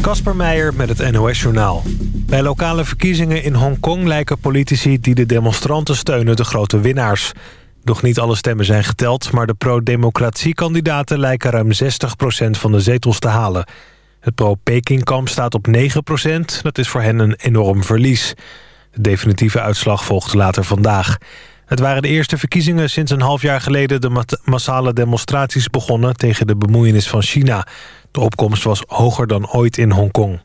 Kasper Meijer met het NOS-journaal. Bij lokale verkiezingen in Hongkong lijken politici die de demonstranten steunen de grote winnaars. Nog niet alle stemmen zijn geteld, maar de pro-democratie-kandidaten lijken ruim 60% van de zetels te halen. Het pro-Peking-kamp staat op 9%, dat is voor hen een enorm verlies. De definitieve uitslag volgt later vandaag. Het waren de eerste verkiezingen sinds een half jaar geleden... de massale demonstraties begonnen tegen de bemoeienis van China. De opkomst was hoger dan ooit in Hongkong.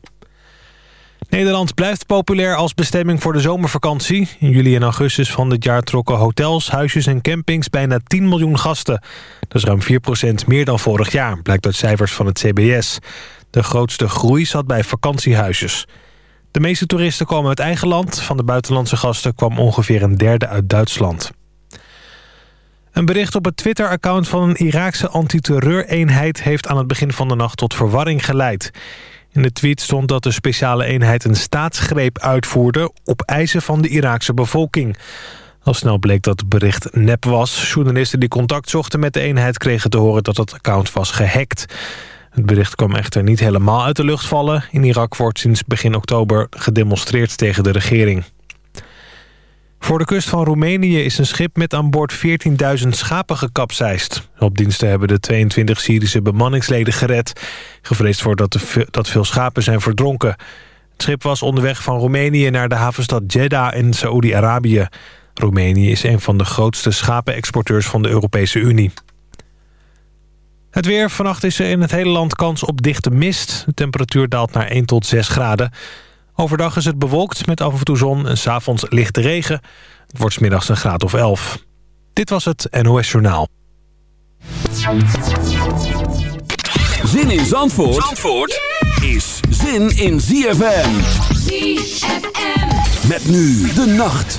Nederland blijft populair als bestemming voor de zomervakantie. In juli en augustus van dit jaar trokken hotels, huisjes en campings bijna 10 miljoen gasten. Dat is ruim 4% meer dan vorig jaar, blijkt uit cijfers van het CBS. De grootste groei zat bij vakantiehuisjes. De meeste toeristen komen uit eigen land. Van de buitenlandse gasten kwam ongeveer een derde uit Duitsland. Een bericht op het Twitter-account van een Iraakse antiterreureenheid... heeft aan het begin van de nacht tot verwarring geleid. In de tweet stond dat de speciale eenheid een staatsgreep uitvoerde... op eisen van de Iraakse bevolking. Al snel bleek dat het bericht nep was. Journalisten die contact zochten met de eenheid kregen te horen dat het account was gehackt. Het bericht kwam echter niet helemaal uit de lucht vallen. In Irak wordt sinds begin oktober gedemonstreerd tegen de regering. Voor de kust van Roemenië is een schip met aan boord 14.000 schapen gekapseist. Hulpdiensten hebben de 22 Syrische bemanningsleden gered. Gevreesd wordt dat, dat veel schapen zijn verdronken. Het schip was onderweg van Roemenië naar de havenstad Jeddah in Saoedi-Arabië. Roemenië is een van de grootste schapenexporteurs van de Europese Unie. Het weer. Vannacht is er in het hele land kans op dichte mist. De temperatuur daalt naar 1 tot 6 graden. Overdag is het bewolkt met af en toe zon en s'avonds lichte regen. Het wordt middags een graad of 11. Dit was het NOS Journaal. Zin in Zandvoort, Zandvoort is zin in ZFM. ZFM. Met nu de nacht.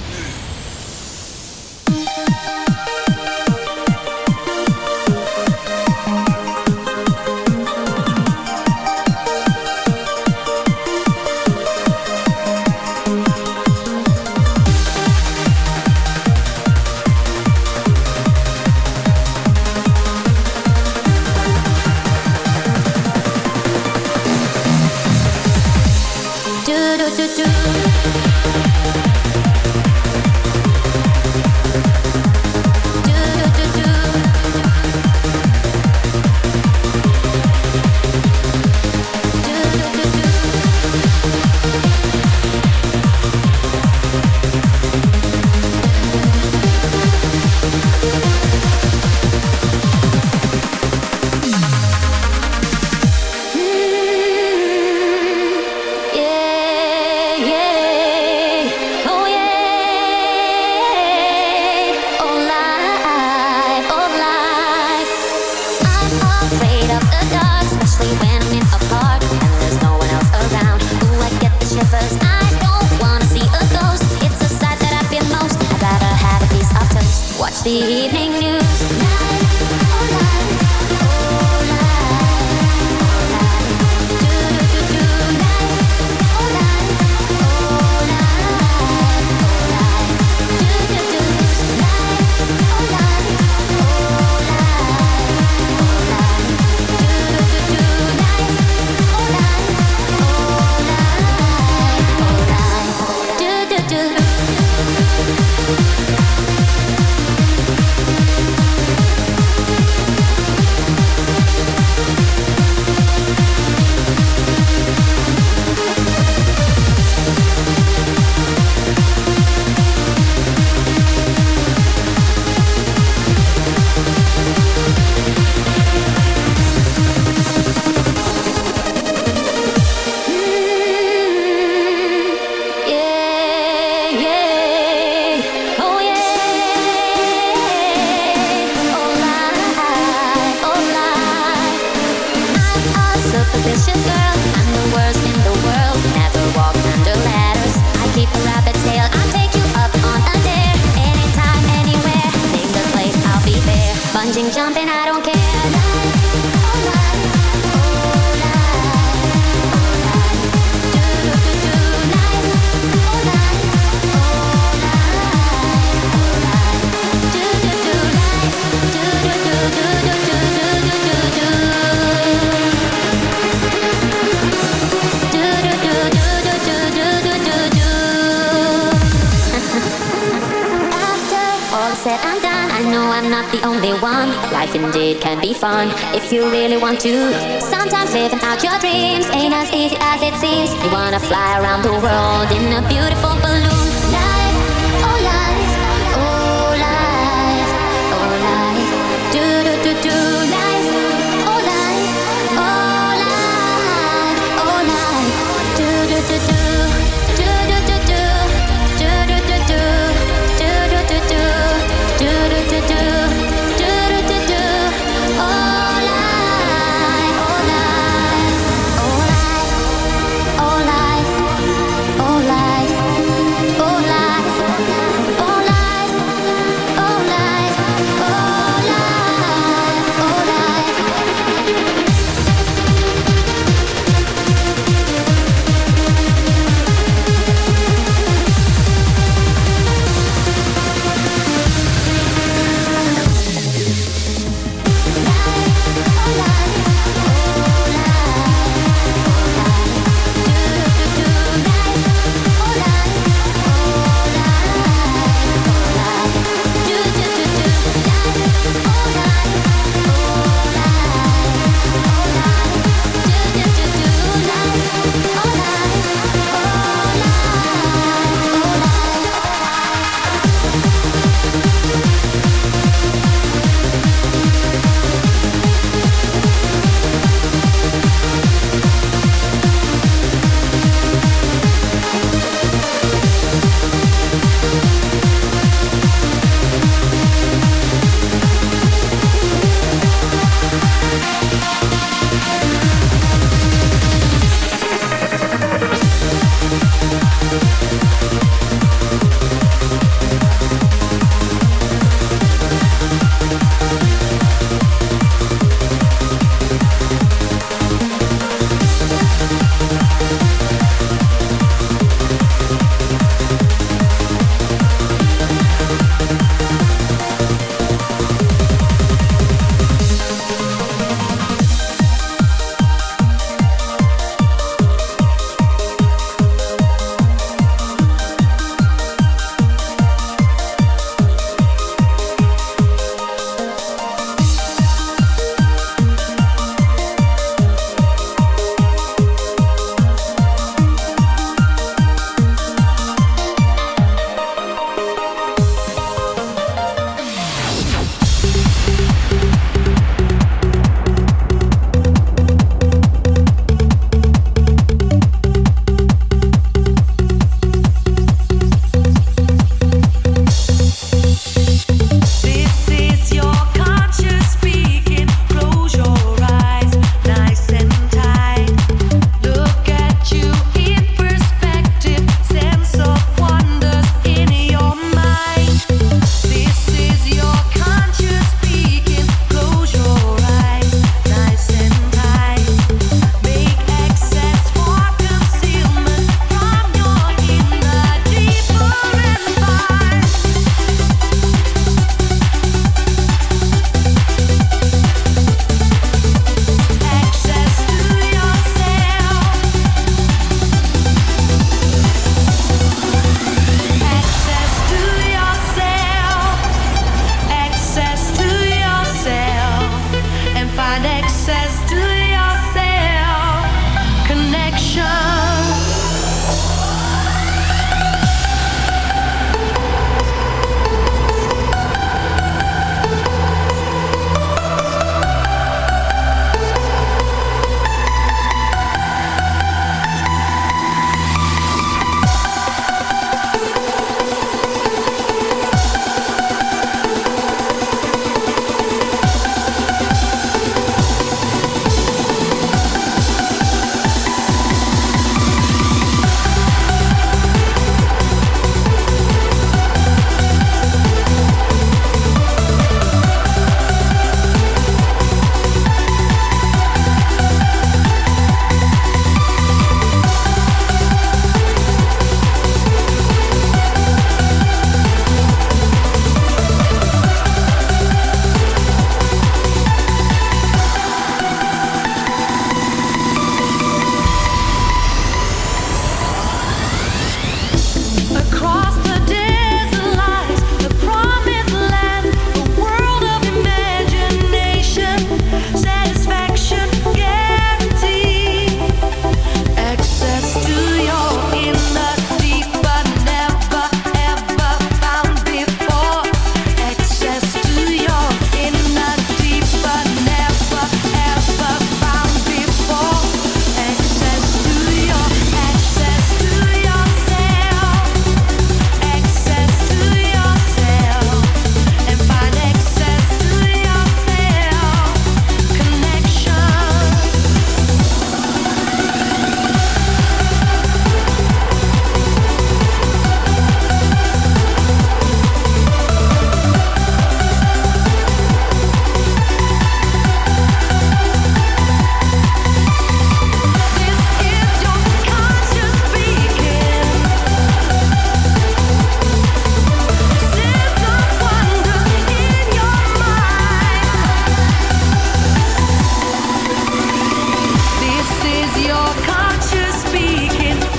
If you really want to.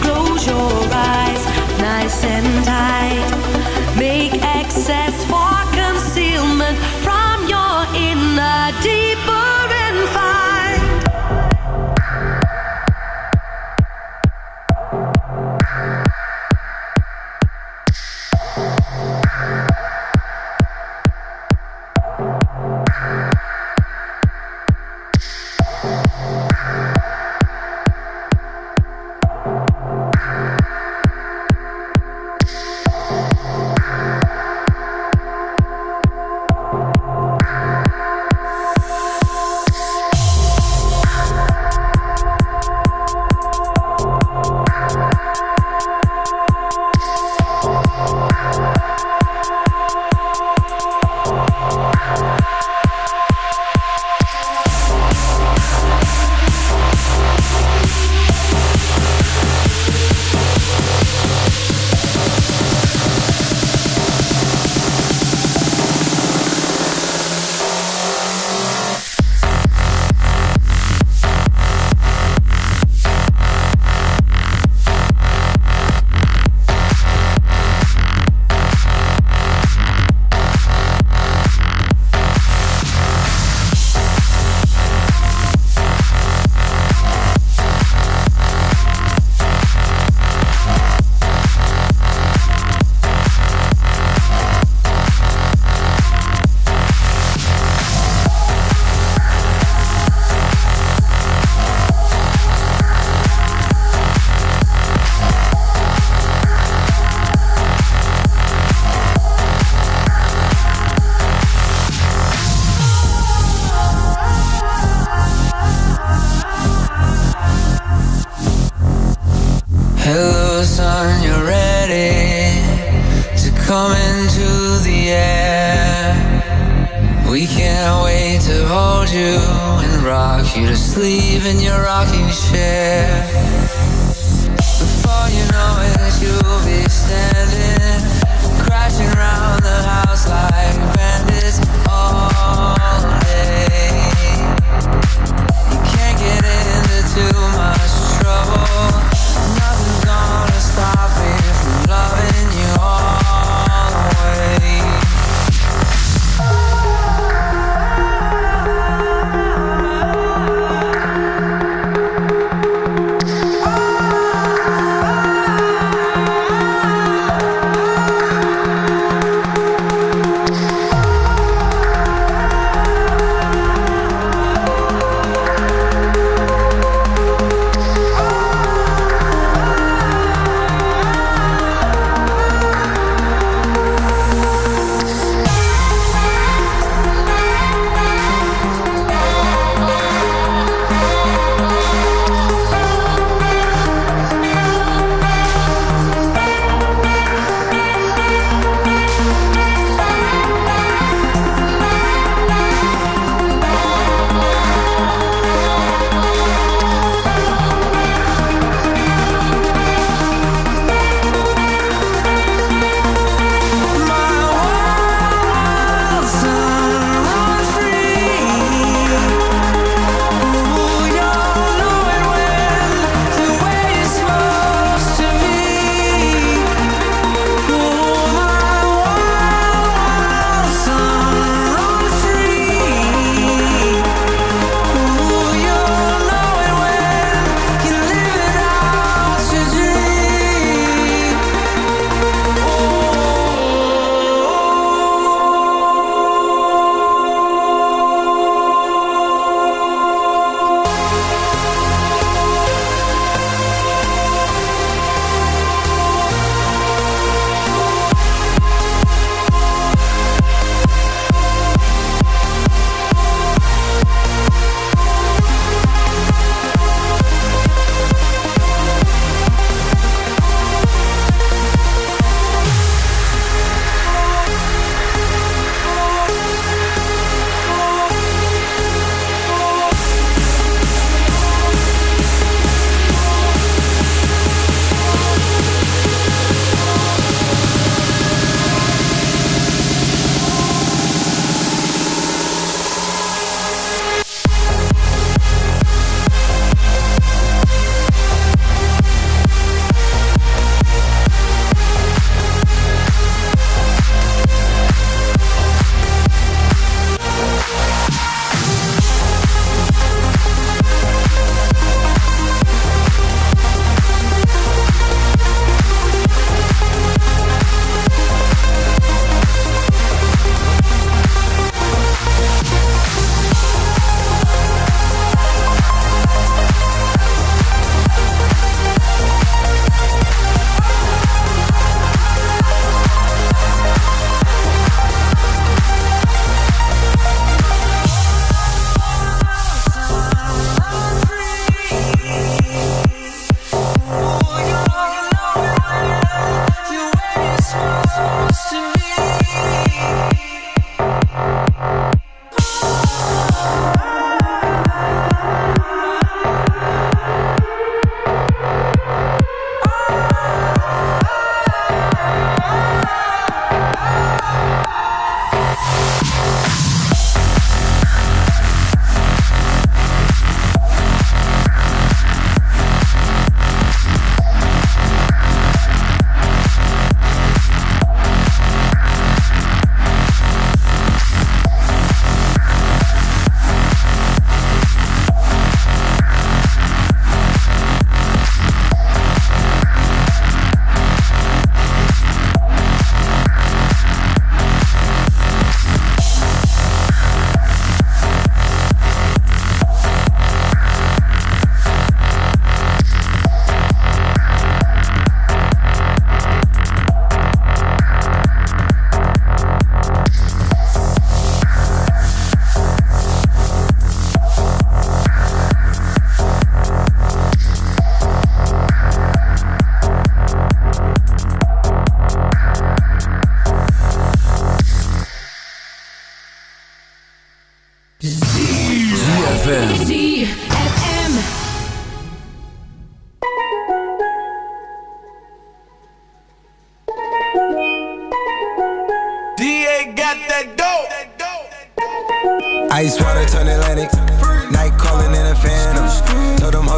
Close your eyes nice and tight.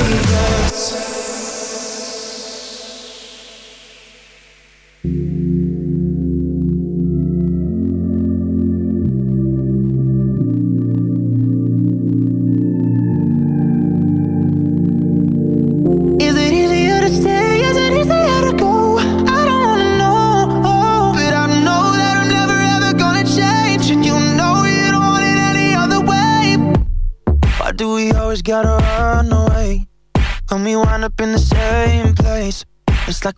baby.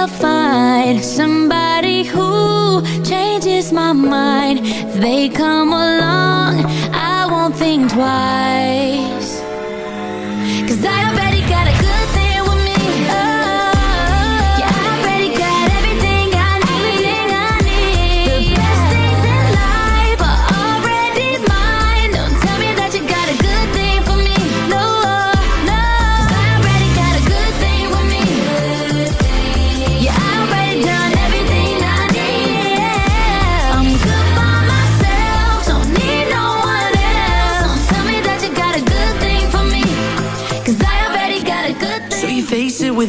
I'll find somebody who changes my mind. If they come along, I won't think twice. Cause I already got a good